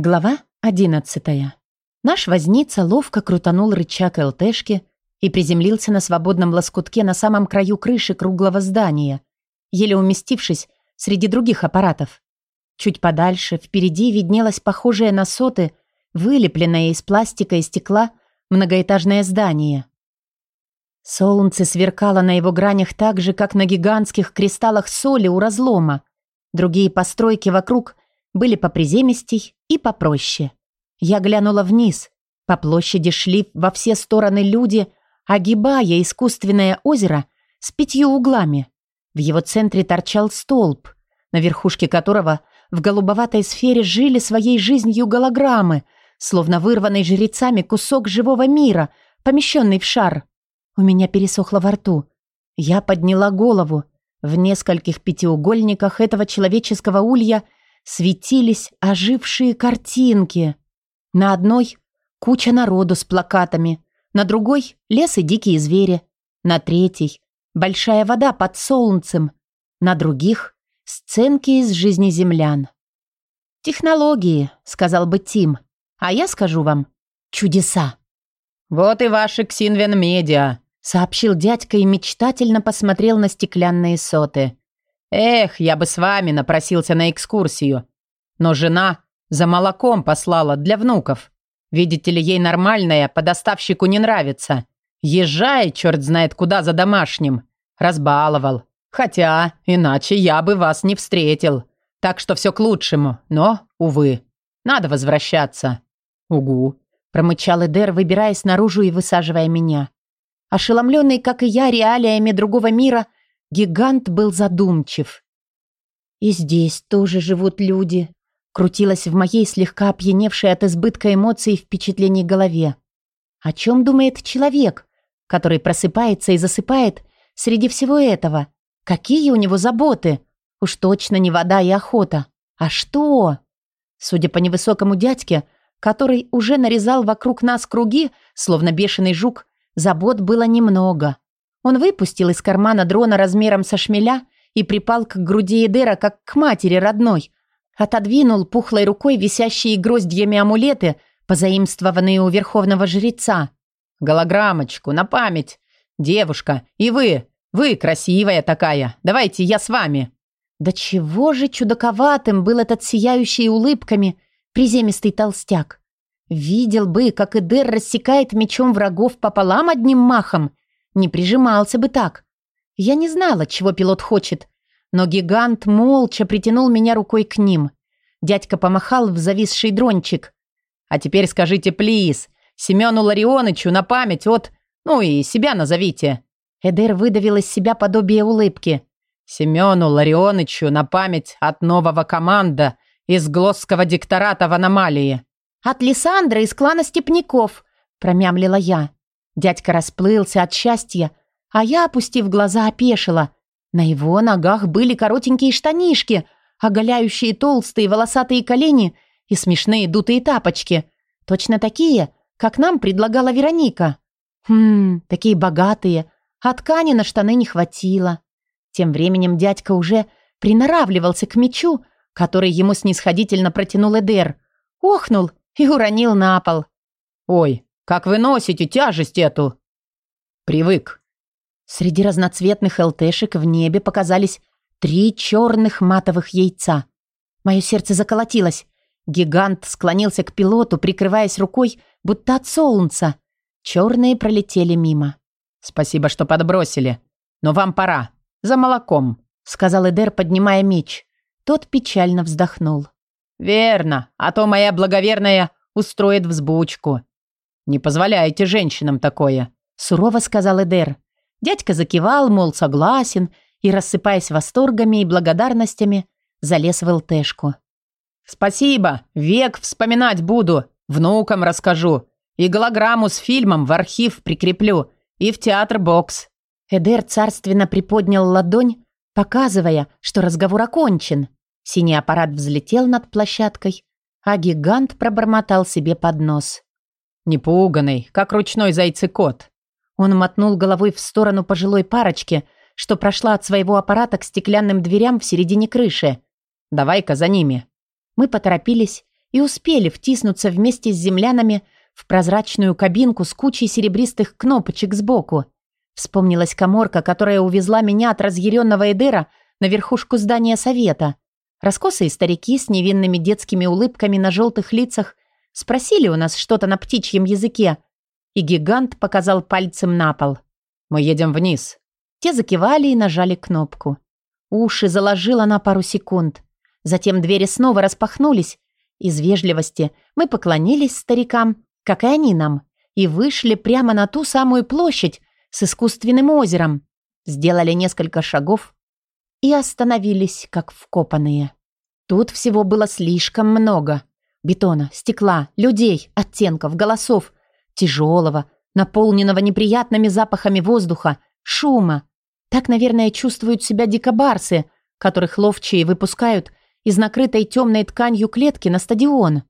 Глава одиннадцатая. Наш возница ловко крутанул рычаг ЛТшки и приземлился на свободном лоскутке на самом краю крыши круглого здания, еле уместившись среди других аппаратов. Чуть подальше, впереди виднелось похожее на соты, вылепленное из пластика и стекла многоэтажное здание. Солнце сверкало на его гранях так же, как на гигантских кристаллах соли у разлома. Другие постройки вокруг были поприземистей и попроще. Я глянула вниз. По площади шли во все стороны люди, огибая искусственное озеро с пятью углами. В его центре торчал столб, на верхушке которого в голубоватой сфере жили своей жизнью голограммы, словно вырванный жрецами кусок живого мира, помещенный в шар. У меня пересохло во рту. Я подняла голову. В нескольких пятиугольниках этого человеческого улья – светились ожившие картинки. На одной — куча народу с плакатами, на другой — лес и дикие звери, на третьей — большая вода под солнцем, на других — сценки из жизни землян. «Технологии», — сказал бы Тим, а я скажу вам — чудеса. «Вот и ваши Ксинвен-медиа», — сообщил дядька и мечтательно посмотрел на стеклянные соты. Эх, я бы с вами напросился на экскурсию. Но жена за молоком послала для внуков. Видите ли, ей нормальная по доставщику не нравится. Езжай, черт знает куда, за домашним. Разбаловал. Хотя, иначе я бы вас не встретил. Так что все к лучшему. Но, увы, надо возвращаться. Угу. Промычал Эдер, выбираясь наружу и высаживая меня. Ошеломленный, как и я, реалиями другого мира – Гигант был задумчив. «И здесь тоже живут люди», — крутилась в моей слегка опьяневшей от избытка эмоций впечатлений голове. «О чем думает человек, который просыпается и засыпает среди всего этого? Какие у него заботы? Уж точно не вода и охота. А что?» Судя по невысокому дядьке, который уже нарезал вокруг нас круги, словно бешеный жук, забот было немного. Он выпустил из кармана дрона размером со шмеля и припал к груди Эдера, как к матери родной. Отодвинул пухлой рукой висящие гроздьями амулеты, позаимствованные у верховного жреца. «Голограммочку, на память. Девушка, и вы, вы красивая такая. Давайте я с вами». Да чего же чудаковатым был этот сияющий улыбками приземистый толстяк. Видел бы, как Эдер рассекает мечом врагов пополам одним махом не прижимался бы так. Я не знала, чего пилот хочет, но гигант молча притянул меня рукой к ним. Дядька помахал в зависший дрончик. «А теперь скажите, плиз, Семену Ларионычу на память от... Ну и себя назовите». Эдер выдавил из себя подобие улыбки. «Семену Ларионычу на память от нового команда из Глосского диктората в аномалии». «От Лиссандра из клана Степняков», — промямлила я. Дядька расплылся от счастья, а я, опустив глаза, опешила. На его ногах были коротенькие штанишки, оголяющие толстые волосатые колени и смешные дутые тапочки. Точно такие, как нам предлагала Вероника. Хм, такие богатые, а ткани на штаны не хватило. Тем временем дядька уже приноравливался к мечу, который ему снисходительно протянул Эдер, охнул и уронил на пол. «Ой, как вы носите тяжесть эту?» «Привык». Среди разноцветных ЛТшек в небе показались три черных матовых яйца. Мое сердце заколотилось. Гигант склонился к пилоту, прикрываясь рукой, будто от солнца. Черные пролетели мимо. «Спасибо, что подбросили. Но вам пора. За молоком», — сказал Эдер, поднимая меч. Тот печально вздохнул. «Верно, а то моя благоверная устроит взбучку. «Не позволяйте женщинам такое», — сурово сказал Эдер. Дядька закивал, мол, согласен, и, рассыпаясь восторгами и благодарностями, залез в ЛТшку. «Спасибо, век вспоминать буду, внукам расскажу, и голограмму с фильмом в архив прикреплю, и в театр-бокс». Эдер царственно приподнял ладонь, показывая, что разговор окончен. Синий аппарат взлетел над площадкой, а гигант пробормотал себе под нос. Непуганный, как ручной зайцекот. Он мотнул головой в сторону пожилой парочки, что прошла от своего аппарата к стеклянным дверям в середине крыши. «Давай-ка за ними». Мы поторопились и успели втиснуться вместе с землянами в прозрачную кабинку с кучей серебристых кнопочек сбоку. Вспомнилась коморка, которая увезла меня от разъяренного Эдера на верхушку здания совета. Раскосые старики с невинными детскими улыбками на желтых лицах спросили у нас что-то на птичьем языке, и гигант показал пальцем на пол. «Мы едем вниз». Те закивали и нажали кнопку. Уши заложило на пару секунд. Затем двери снова распахнулись. Из вежливости мы поклонились старикам, как и они нам, и вышли прямо на ту самую площадь с искусственным озером. Сделали несколько шагов и остановились, как вкопанные. Тут всего было слишком много. Бетона, стекла, людей, оттенков, голосов, тяжелого, наполненного неприятными запахами воздуха, шума. Так, наверное, чувствуют себя дикобарсы, которых ловчие выпускают из накрытой темной тканью клетки на стадион.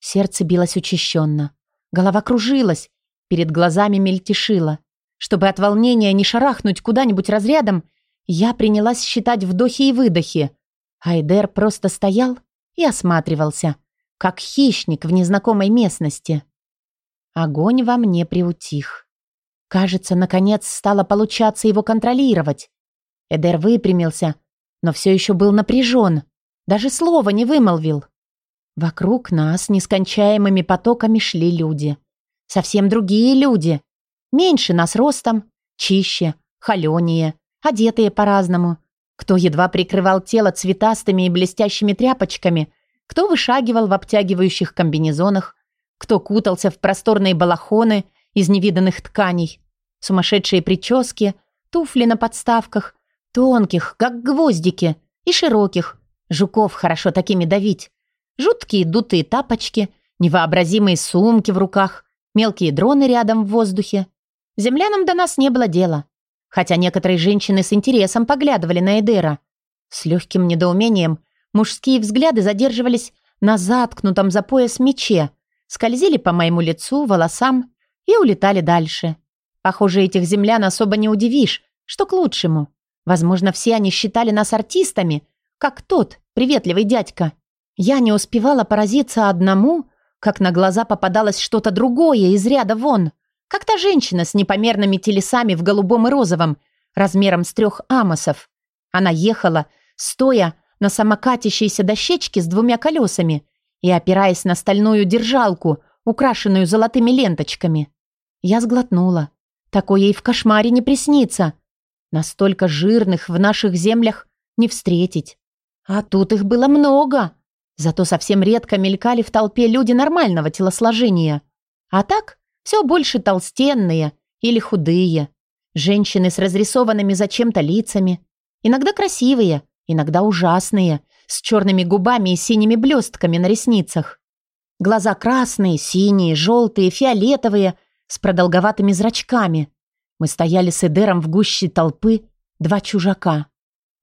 Сердце билось учащенно. Голова кружилась, перед глазами мельтешило. Чтобы от волнения не шарахнуть куда-нибудь разрядом, я принялась считать вдохи и выдохи. Айдер просто стоял и осматривался, как хищник в незнакомой местности. Огонь во мне приутих. Кажется, наконец стало получаться его контролировать. Эдер выпрямился, но все еще был напряжен. Даже слова не вымолвил. Вокруг нас нескончаемыми потоками шли люди. Совсем другие люди. Меньше нас ростом, чище, холенее, одетые по-разному. Кто едва прикрывал тело цветастыми и блестящими тряпочками, кто вышагивал в обтягивающих комбинезонах, кто кутался в просторные балахоны из невиданных тканей, сумасшедшие прически, туфли на подставках, тонких, как гвоздики, и широких, жуков хорошо такими давить, жуткие дутые тапочки, невообразимые сумки в руках, мелкие дроны рядом в воздухе, Землянам до нас не было дела. Хотя некоторые женщины с интересом поглядывали на Эдера. С легким недоумением мужские взгляды задерживались на заткнутом за пояс мече, скользили по моему лицу, волосам и улетали дальше. Похоже, этих землян особо не удивишь, что к лучшему. Возможно, все они считали нас артистами, как тот, приветливый дядька. Я не успевала поразиться одному, как на глаза попадалось что-то другое из ряда вон. Как та женщина с непомерными телесами в голубом и розовом, размером с трех амосов. Она ехала, стоя на самокатящейся дощечке с двумя колесами и опираясь на стальную держалку, украшенную золотыми ленточками. Я сглотнула. Такое ей в кошмаре не приснится. Настолько жирных в наших землях не встретить. А тут их было много. Зато совсем редко мелькали в толпе люди нормального телосложения. А так все больше толстенные или худые. Женщины с разрисованными зачем-то лицами. Иногда красивые, иногда ужасные, с черными губами и синими блестками на ресницах. Глаза красные, синие, желтые, фиолетовые, с продолговатыми зрачками. Мы стояли с Эдером в гуще толпы, два чужака.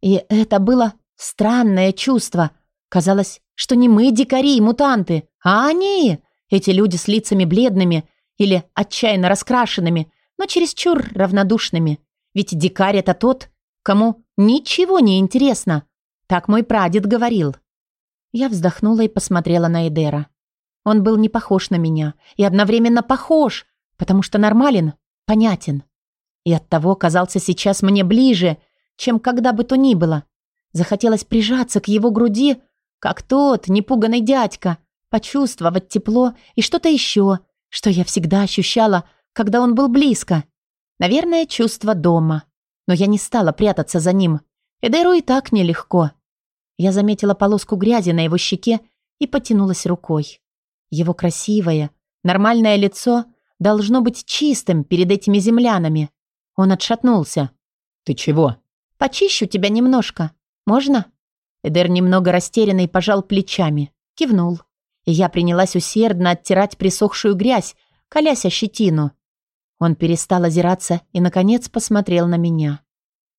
И это было странное чувство. Казалось, что не мы дикари и мутанты, а они, эти люди с лицами бледными, или отчаянно раскрашенными, но чересчур равнодушными. Ведь дикарь это тот, кому ничего не интересно. Так мой прадед говорил. Я вздохнула и посмотрела на Эдера. Он был не похож на меня и одновременно похож, потому что нормален, понятен. И оттого казался сейчас мне ближе, чем когда бы то ни было. Захотелось прижаться к его груди, как тот непуганный дядька, почувствовать тепло и что-то еще, что я всегда ощущала, когда он был близко. Наверное, чувство дома. Но я не стала прятаться за ним. Эдеру и так нелегко. Я заметила полоску грязи на его щеке и потянулась рукой. Его красивое, нормальное лицо должно быть чистым перед этими землянами. Он отшатнулся. «Ты чего?» «Почищу тебя немножко. Можно?» Эдер немного растерянный пожал плечами. Кивнул и я принялась усердно оттирать присохшую грязь, колясь о щетину. Он перестал озираться и, наконец, посмотрел на меня.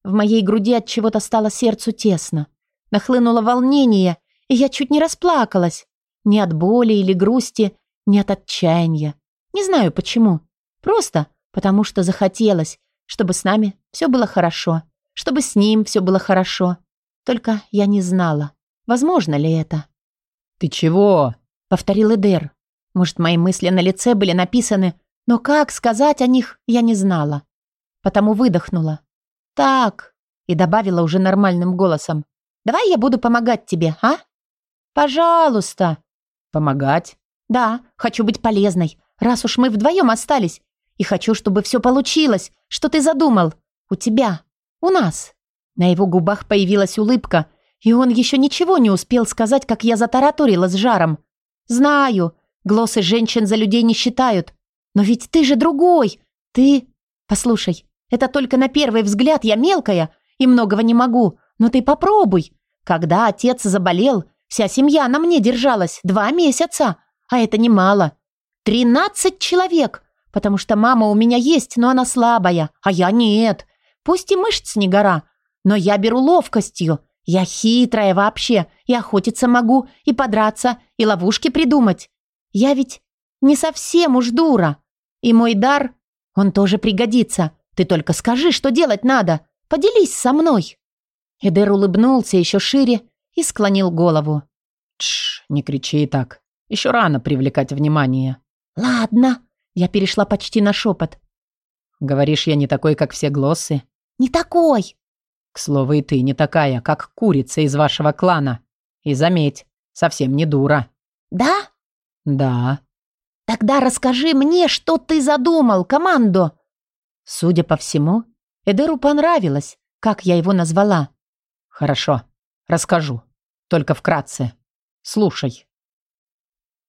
В моей груди от чего-то стало сердцу тесно. Нахлынуло волнение, и я чуть не расплакалась. Ни от боли или грусти, ни от отчаяния. Не знаю почему. Просто потому что захотелось, чтобы с нами все было хорошо, чтобы с ним все было хорошо. Только я не знала, возможно ли это. «Ты чего?» повторил Эдер. Может, мои мысли на лице были написаны, но как сказать о них, я не знала. Потому выдохнула. «Так», и добавила уже нормальным голосом. «Давай я буду помогать тебе, а?» «Пожалуйста». «Помогать?» «Да, хочу быть полезной, раз уж мы вдвоем остались. И хочу, чтобы все получилось, что ты задумал. У тебя, у нас». На его губах появилась улыбка, и он еще ничего не успел сказать, как я затараторила с жаром. «Знаю, глоссы женщин за людей не считают. Но ведь ты же другой. Ты... Послушай, это только на первый взгляд я мелкая и многого не могу. Но ты попробуй. Когда отец заболел, вся семья на мне держалась два месяца. А это немало. Тринадцать человек. Потому что мама у меня есть, но она слабая, а я нет. Пусть и мышц не гора, но я беру ловкостью. Я хитрая вообще, и охотиться могу, и подраться, и ловушки придумать. Я ведь не совсем уж дура. И мой дар, он тоже пригодится. Ты только скажи, что делать надо. Поделись со мной». Эдер улыбнулся еще шире и склонил голову. «Тш, не кричи так. Еще рано привлекать внимание». «Ладно». Я перешла почти на шепот. «Говоришь, я не такой, как все глоссы?» «Не такой». «К слову, и ты не такая, как курица из вашего клана. И заметь, совсем не дура». «Да?» «Да». «Тогда расскажи мне, что ты задумал, командо!» Судя по всему, Эдеру понравилось, как я его назвала. «Хорошо, расскажу. Только вкратце. Слушай».